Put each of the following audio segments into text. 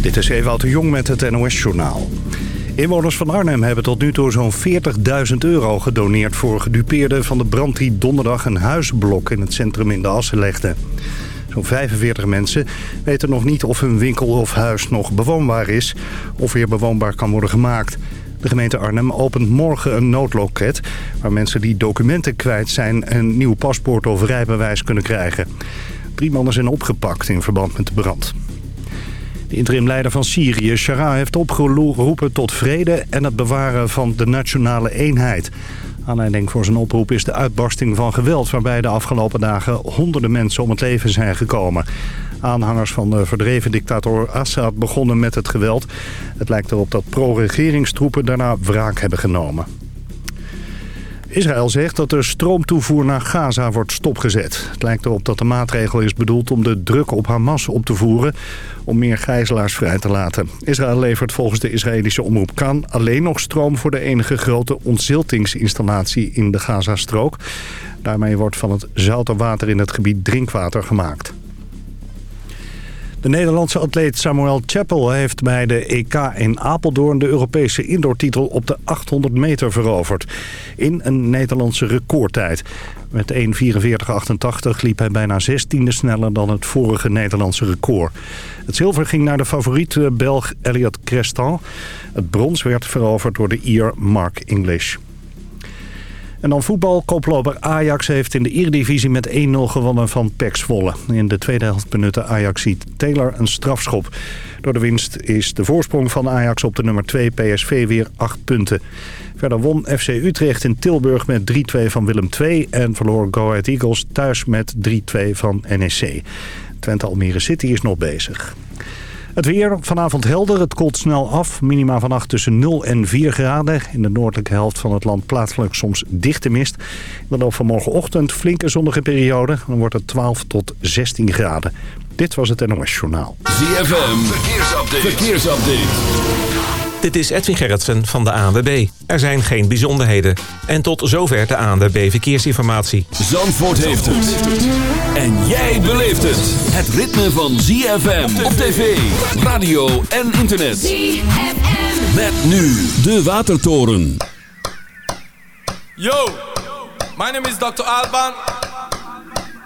Dit is Ewout de Jong met het NOS-journaal. Inwoners van Arnhem hebben tot nu toe zo'n 40.000 euro gedoneerd... voor gedupeerden van de brand die donderdag een huisblok in het centrum in de Assen legde. Zo'n 45 mensen weten nog niet of hun winkel of huis nog bewoonbaar is... of weer bewoonbaar kan worden gemaakt. De gemeente Arnhem opent morgen een noodloket... waar mensen die documenten kwijt zijn een nieuw paspoort of rijbewijs kunnen krijgen. Drie mannen zijn opgepakt in verband met de brand. De interimleider van Syrië, Shara, heeft opgeroepen tot vrede en het bewaren van de nationale eenheid. Aanleiding voor zijn oproep is de uitbarsting van geweld... waarbij de afgelopen dagen honderden mensen om het leven zijn gekomen. Aanhangers van de verdreven dictator Assad begonnen met het geweld. Het lijkt erop dat pro-regeringstroepen daarna wraak hebben genomen. Israël zegt dat de stroomtoevoer naar Gaza wordt stopgezet. Het lijkt erop dat de maatregel is bedoeld om de druk op Hamas op te voeren... om meer gijzelaars vrij te laten. Israël levert volgens de Israëlische omroep Kan alleen nog stroom... voor de enige grote ontziltingsinstallatie in de Gazastrook. Daarmee wordt van het zoute water in het gebied drinkwater gemaakt. De Nederlandse atleet Samuel Chappell heeft bij de EK in Apeldoorn... de Europese indoortitel op de 800 meter veroverd. In een Nederlandse recordtijd. Met 1.44.88 liep hij bijna 16e sneller dan het vorige Nederlandse record. Het zilver ging naar de favoriete Belg Elliot Crestan. Het brons werd veroverd door de Ier Mark English. En dan voetbal. Koploper Ajax heeft in de Eredivisie met 1-0 gewonnen van PEC Zwolle. In de tweede helft benutte Ajax ziet Taylor een strafschop. Door de winst is de voorsprong van Ajax op de nummer 2 PSV weer 8 punten. Verder won FC Utrecht in Tilburg met 3-2 van Willem II... en verloor Go Ahead Eagles thuis met 3-2 van NEC. Twente Almere City is nog bezig. Het weer vanavond helder. Het koelt snel af. Minima vannacht tussen 0 en 4 graden. In de noordelijke helft van het land plaatselijk soms dichte mist. Dan op van morgenochtend flinke zonnige periode. Dan wordt het 12 tot 16 graden. Dit was het NOS Journaal. ZFM. Verkeersupdate. Verkeersupdate. Dit is Edwin Gerritsen van de ANWB. Er zijn geen bijzonderheden. En tot zover de ANWB Verkeersinformatie. Zandvoort heeft het. En jij beleeft het. Het ritme van ZFM op tv, radio en internet. ZFM. Met nu de Watertoren. Yo, my name is Dr. Alban.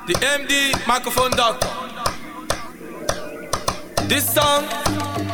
The MD microphone doctor. This song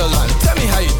Motherland, tell me how you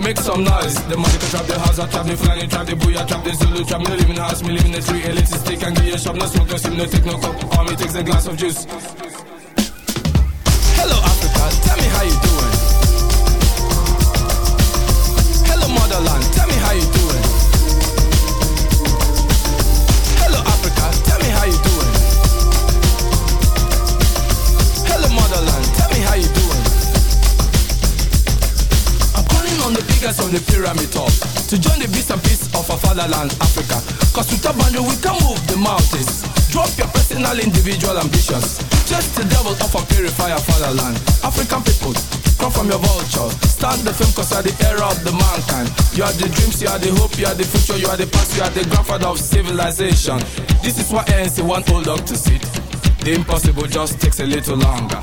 Make some noise. The money can trap the house, I trap the flying, trap the booyah, trap the Zulu, trap me living house, me living in the street, elitist stick and give you a shop, no smoke, no sim, no take no. All me takes a glass of juice. Hello Africa, tell me how you doing. Calling on the pyramid top to join the bits and pieces of our fatherland, Africa. Cause with a boundary we can move the mountains. Drop your personal, individual ambitions. Just the devil of a purifier fatherland. African people, come from your vulture. Start the film cause you are the era of the mankind. You are the dreams, you are the hope, you are the future, you are the past, you are the grandfather of civilization. This is what ANC want old dog to sit. The impossible just takes a little longer.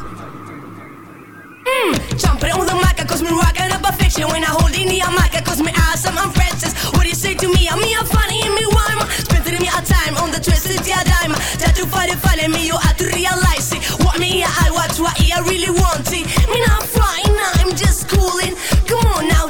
Mmm, jumping on the mic, cause me rocking up a fiction. When I hold in the mic, cause me awesome, I'm Francis What do you say to me? I'm me, I'm funny, and me rhyme Spending me a time on the twisted yeah dime. That you find it funny, me you have to realize it. What me I watch, what I really want it. Me not flying, I'm just cooling. Come on now,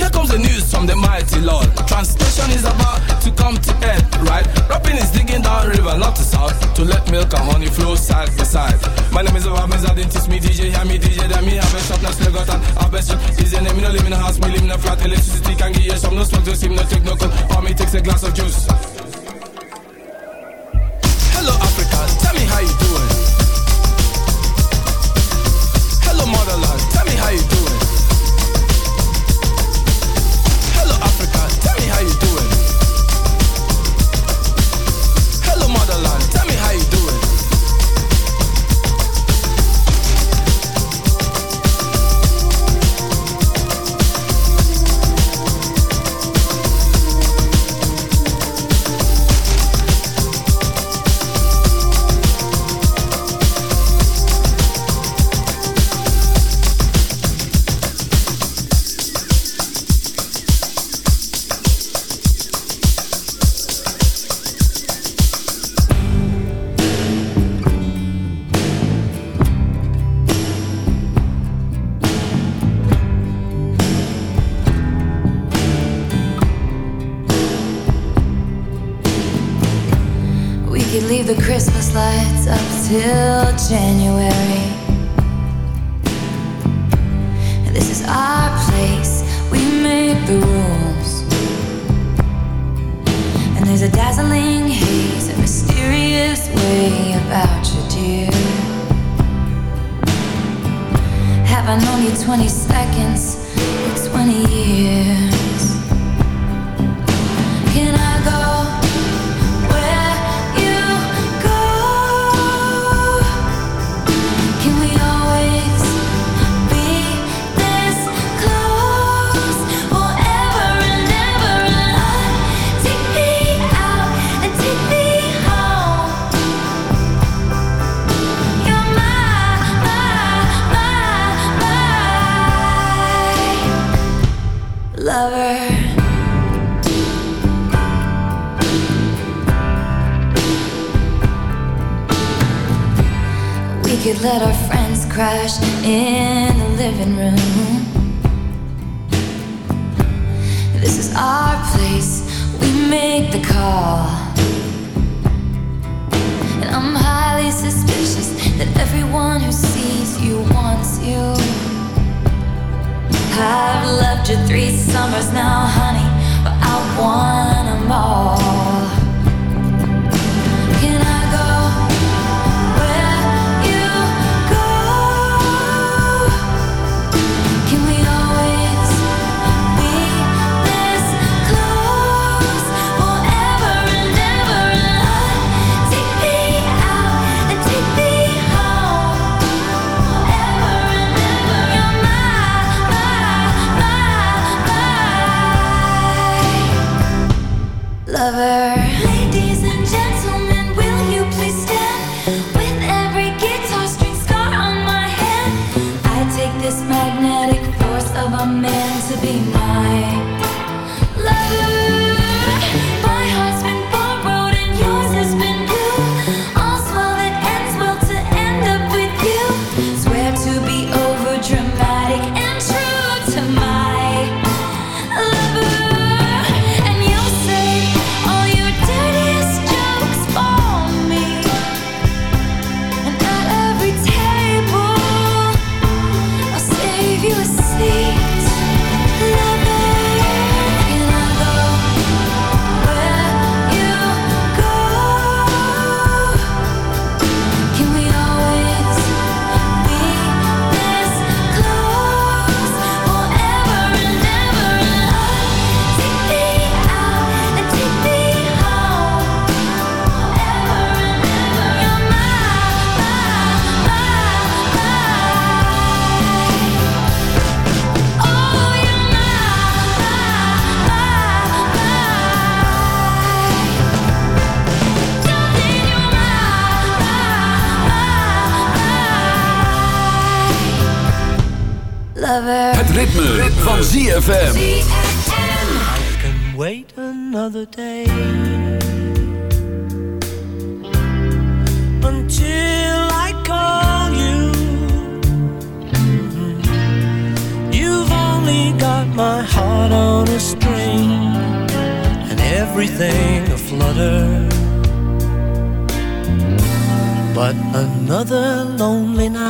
here comes the news from the mighty Lord. Translation is about to come to end, right? Rapping is digging down river, not to south, to let milk and honey flow side by side. My name is Obamiz, I didn't me DJ, hear me DJ, then me have a shop, now still got an best shop. Is the name, me no live in a house, me live in a flat, electricity can give you some, no smoke, just him, no take no cold, for me takes a glass of juice. Hello Africa, tell me how you doing. Hello motherland, tell me how you doing. Three summers now, ZFM. I can wait another day until I call you. Mm-hmm. You've only got my heart on a string and everything a flutter. But another lonely night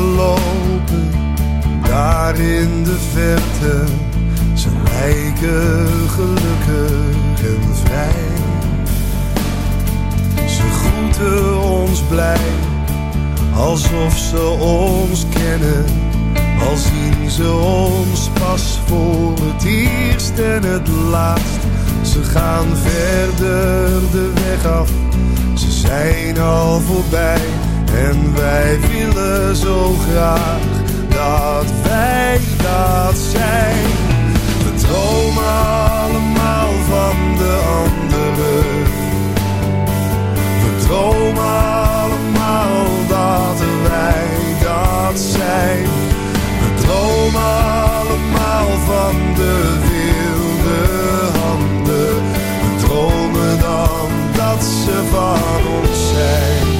lopen, daar in de verte. Ze lijken gelukkig en vrij. Ze groeten ons blij, alsof ze ons kennen. Al zien ze ons pas voor het eerst en het laatst. Ze gaan verder de weg af, ze zijn al voorbij. En wij willen zo graag dat wij dat zijn. We dromen allemaal van de anderen. We dromen allemaal dat wij dat zijn. We dromen allemaal van de wilde handen. We dromen dan dat ze van ons zijn.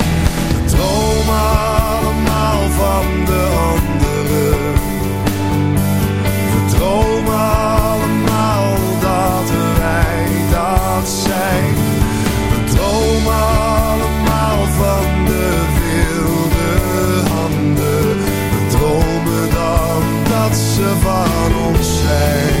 Dromen allemaal van de anderen. We allemaal dat wij dat zijn. We allemaal van de wilde handen. We dan dat ze van ons zijn.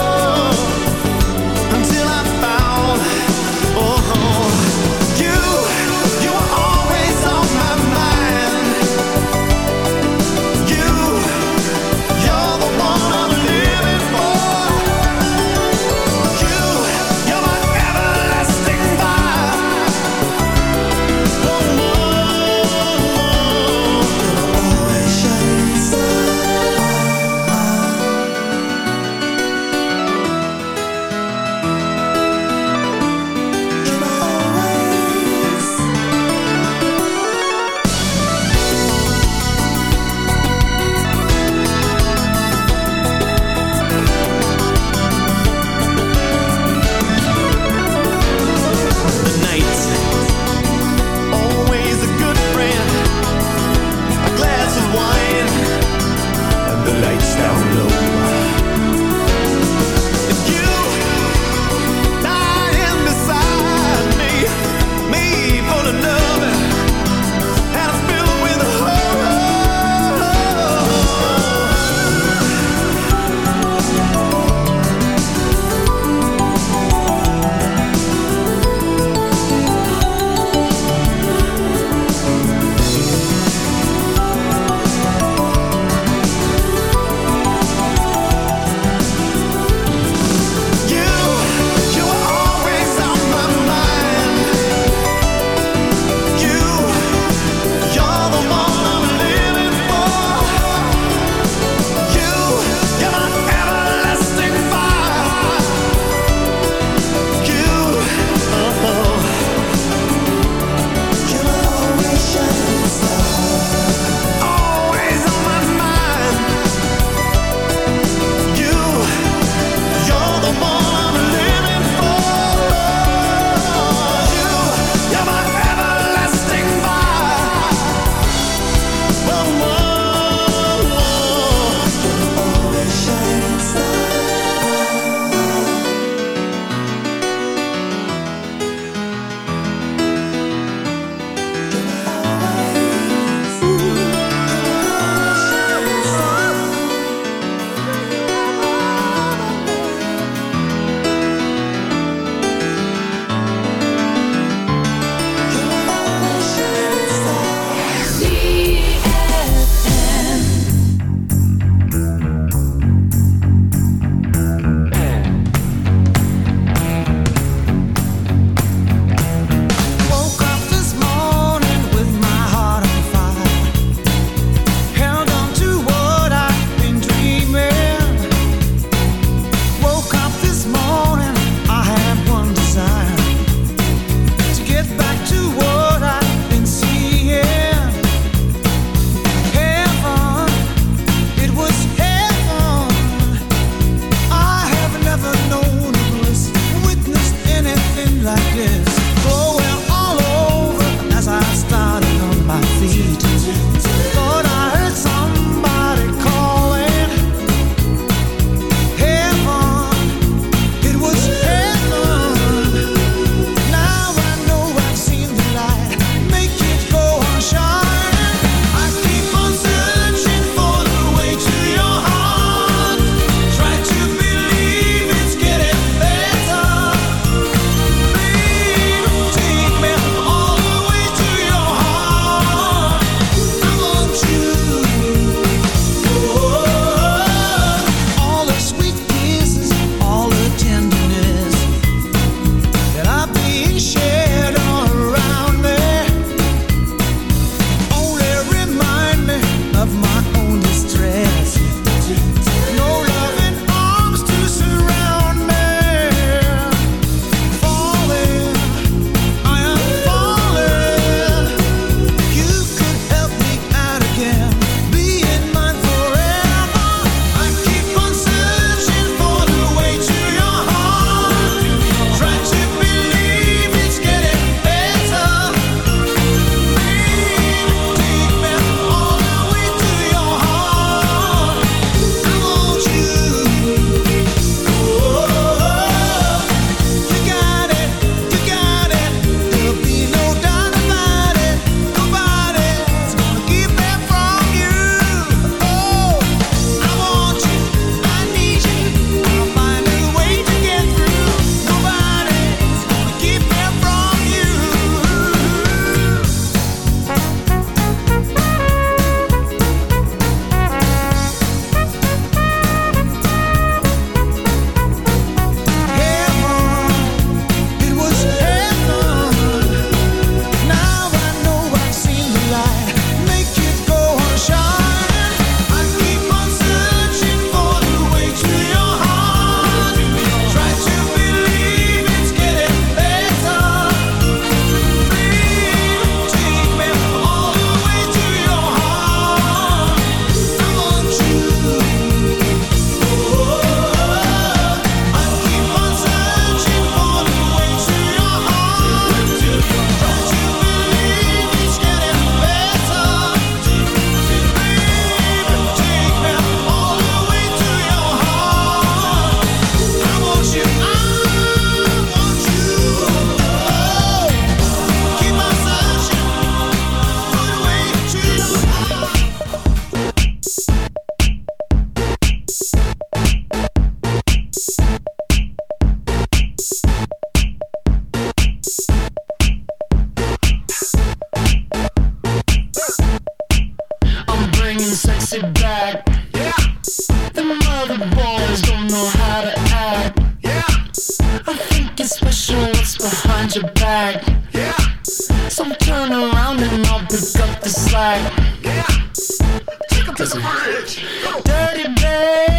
Dirty babe.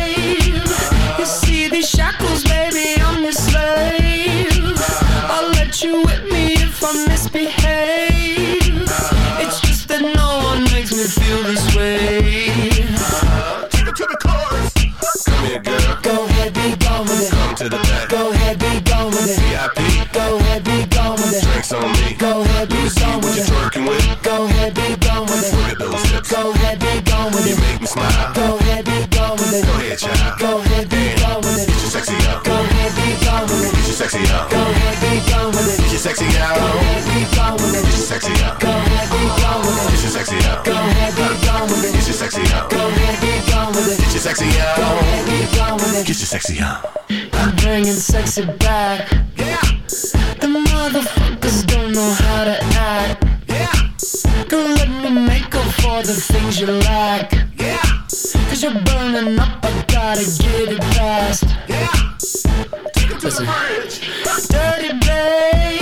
With it. Get your sexy out. Go ahead, be gone with it. Get your sexy out. I'm bringing sexy back. Yeah. The motherfuckers don't know how to act. Yeah. Don't let me make up for the things you lack. Yeah. Cause you're burning up, I gotta get it fast. Yeah. Take it to Listen. Dirty babe.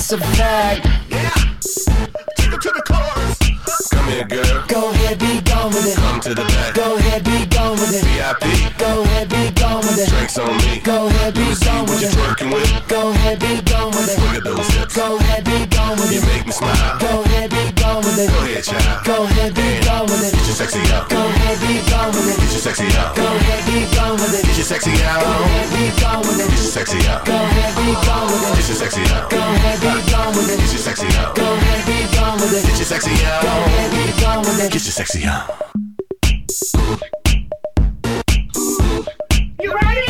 That's a fact. Yeah. Take it to the chorus. Come here, girl. Go ahead, be gone with it. Come to the back. Go ahead, with it. Go ahead, child. Go ahead, be gone with it. Get your sexy out. Go ahead, be gone with it. Get your sexy out. Go ahead, be gone with it. Get your sexy out. Go ahead, be gone with it. Get your sexy out. Go ahead, be gone with it. Get your sexy out. Go ahead, be gone with it. Get your sexy out. Go ahead, be gone with it. Get your sexy out. Go ahead, be gone with it. Get your sexy out. You ready?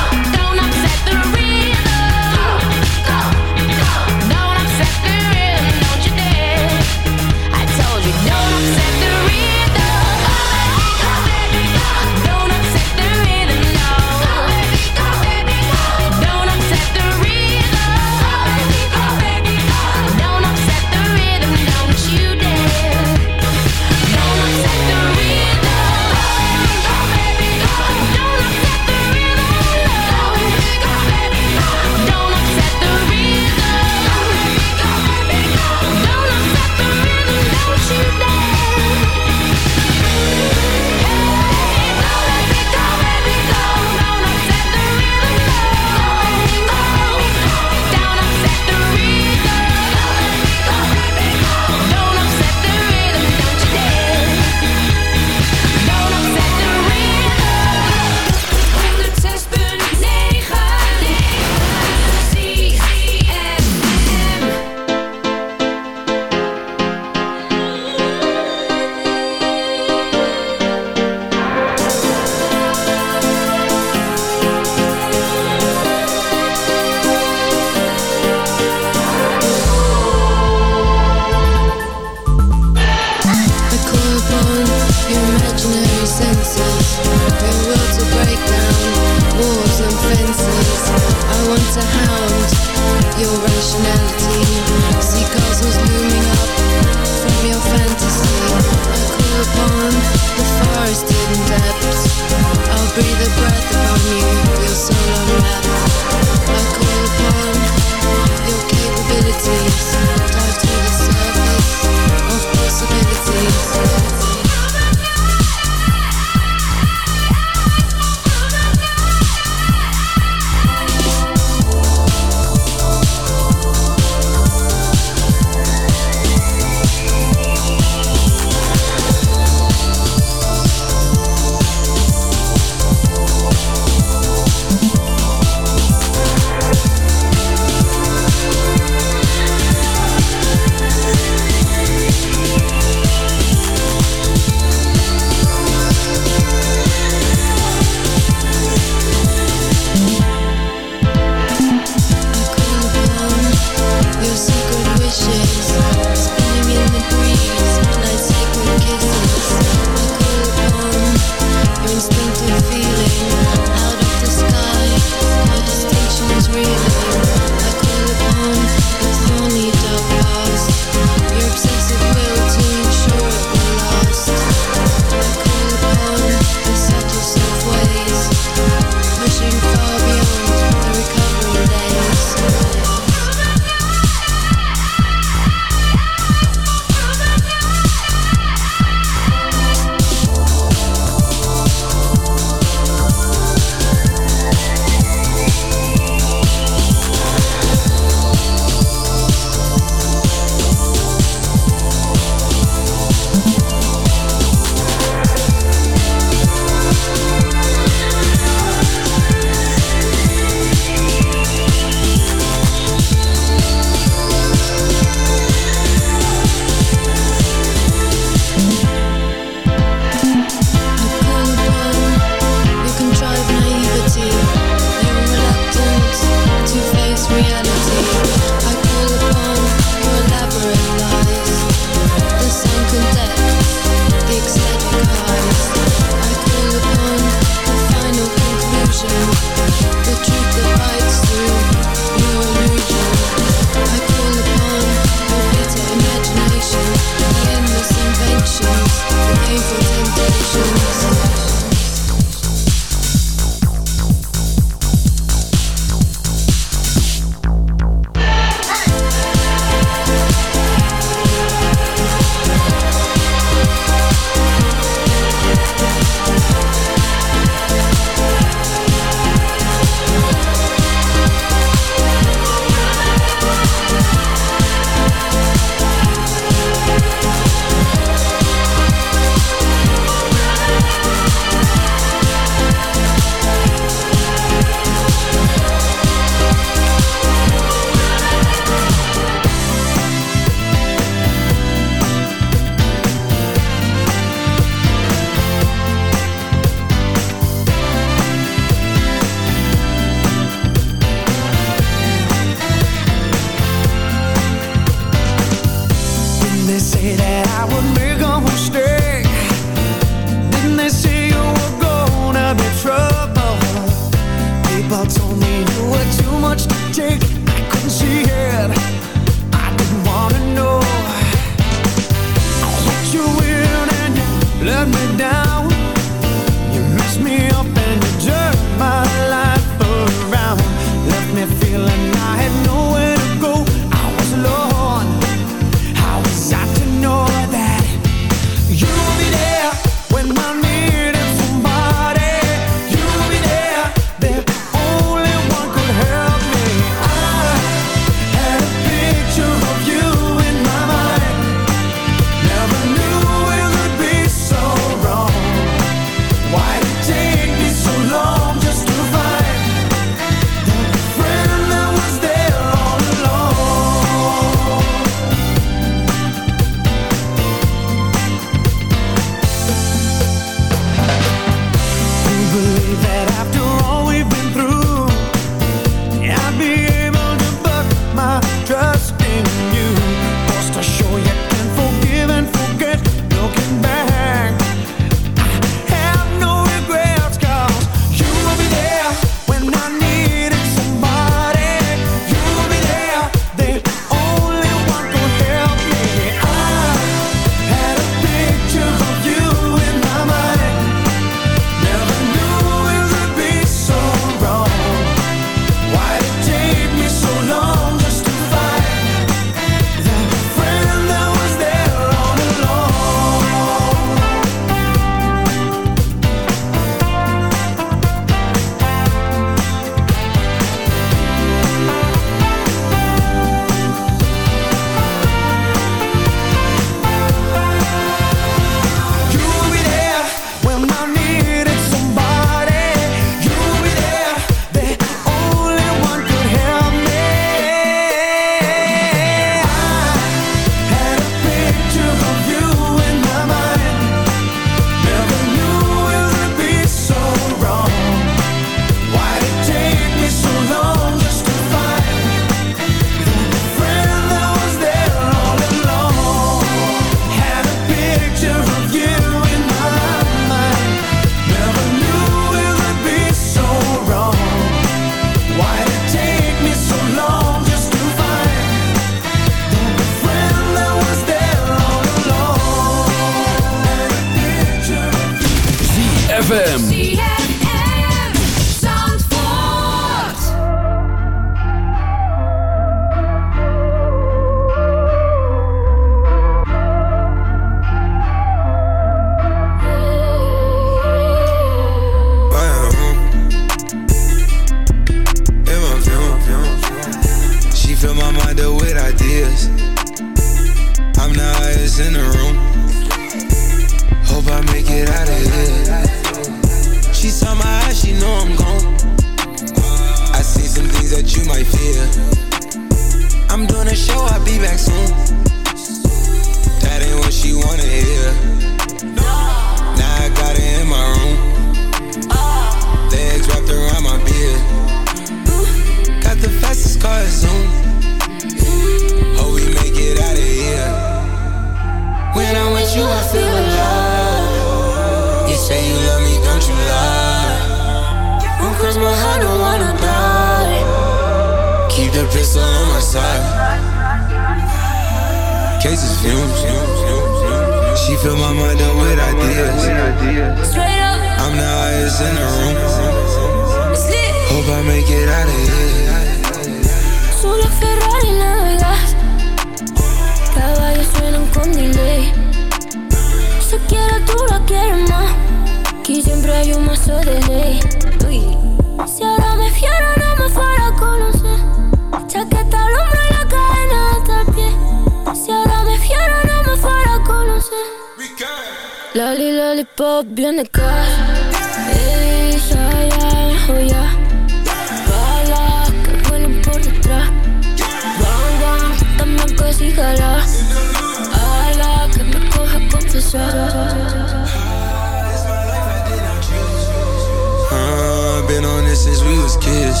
since we was kids.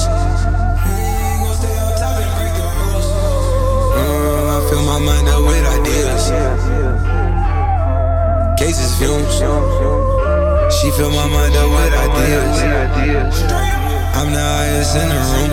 Mm, I fill my mind up with ideas. Cases fumes. She fill my mind up with ideas. I'm the highest in the room.